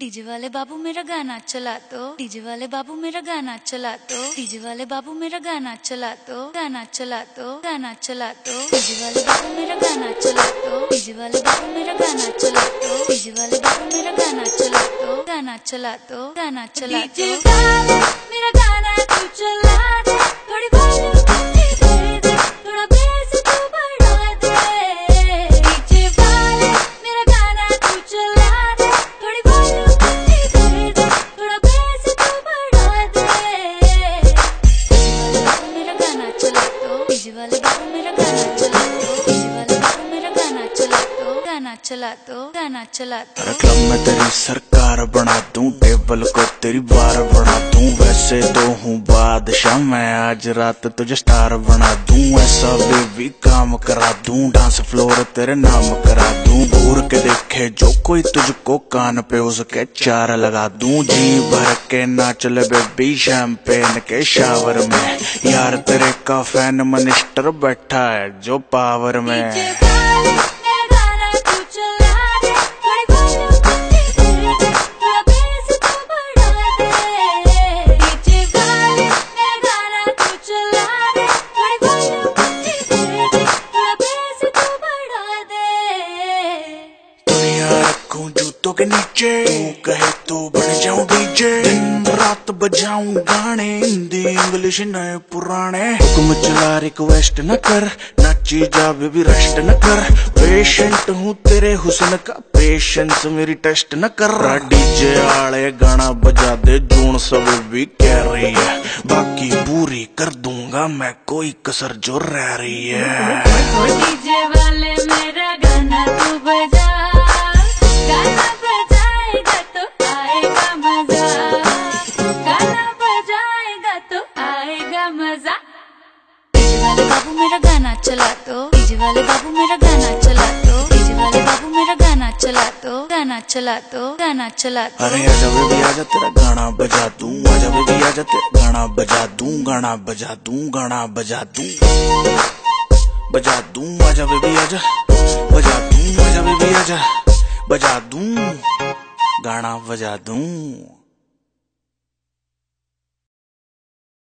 DJ वाले बाबू मेरा गाना चला तो डीजे वाले बाबू मेरा गाना चला तो डीजे वाले बाबू मेरा गाना चला तो गाना चला तो गाना चला तो डीजे वाले बाबू मेरा गाना चला तो डीजे वाले बाबू मेरा गाना चला तो डीजे वाले बाबू मेरा गाना चला तो गाना चला तो गाना चला दो वाले बाबू मेरा गाना चला दो खुशी वाले बाबू मेरा गाना चला दो गाना चला दो गाना चला दो क्लब में तेरी सरकार बना दूँ, टेबल को तेरी बार बना दूँ। वैसे तो हूँ बादशाह, मैं आज रात तुझे स्टार बना दूँ। ऐसा बेबी काम करा दूँ, डांस फ्लोर तेरे नाम करा दूँ। जो कोई तुझको कान पे उसके चार लगा दूँ। जी भर के नाच ले बेबी शैम्पेन के शावर में। यार तेरे का फ़ैन मनिस्टर बैठा है जो पावर में रखूँ जूतों के नीचे। तू कहे तो बन जाऊँ डीजे। रात बजाऊं गाने। हिंदी, इंग्लिश नए पुराने। हुक्म चला रिक्वेस्ट न कर। नाची जा बेबी रेस्ट न कर। पेशेंट हूँ तेरे हुस्न का। पेशेंस मेरी टेस्ट न कर। डीजे आले गाना बजा दे। जून सब भी कह रही है। बाकी पूरी कर दूँगा मैं। कोई कसर जो रह रही है। डीजे वाले मेरा गाना तू बजा बाबू, मेरा गाना चला दो। डीजे वाले बाबू, मेरा गाना चला दो। डीजे वाले बाबू, मेरा गाना चला दो। गाना चला दो, गाना चला दो। अरे आजा बेबी आजा तेरा गाना बजा दूँ। आजा बेबी आजा तेरा गाना बजा दूँ। गाना बजा दूँ, गाना बजा दूँ। बजा दूँ आजा बेबी आजा बजा दूँ आजा बेबी आजा बजा दूँ, गाना बजा दूँ।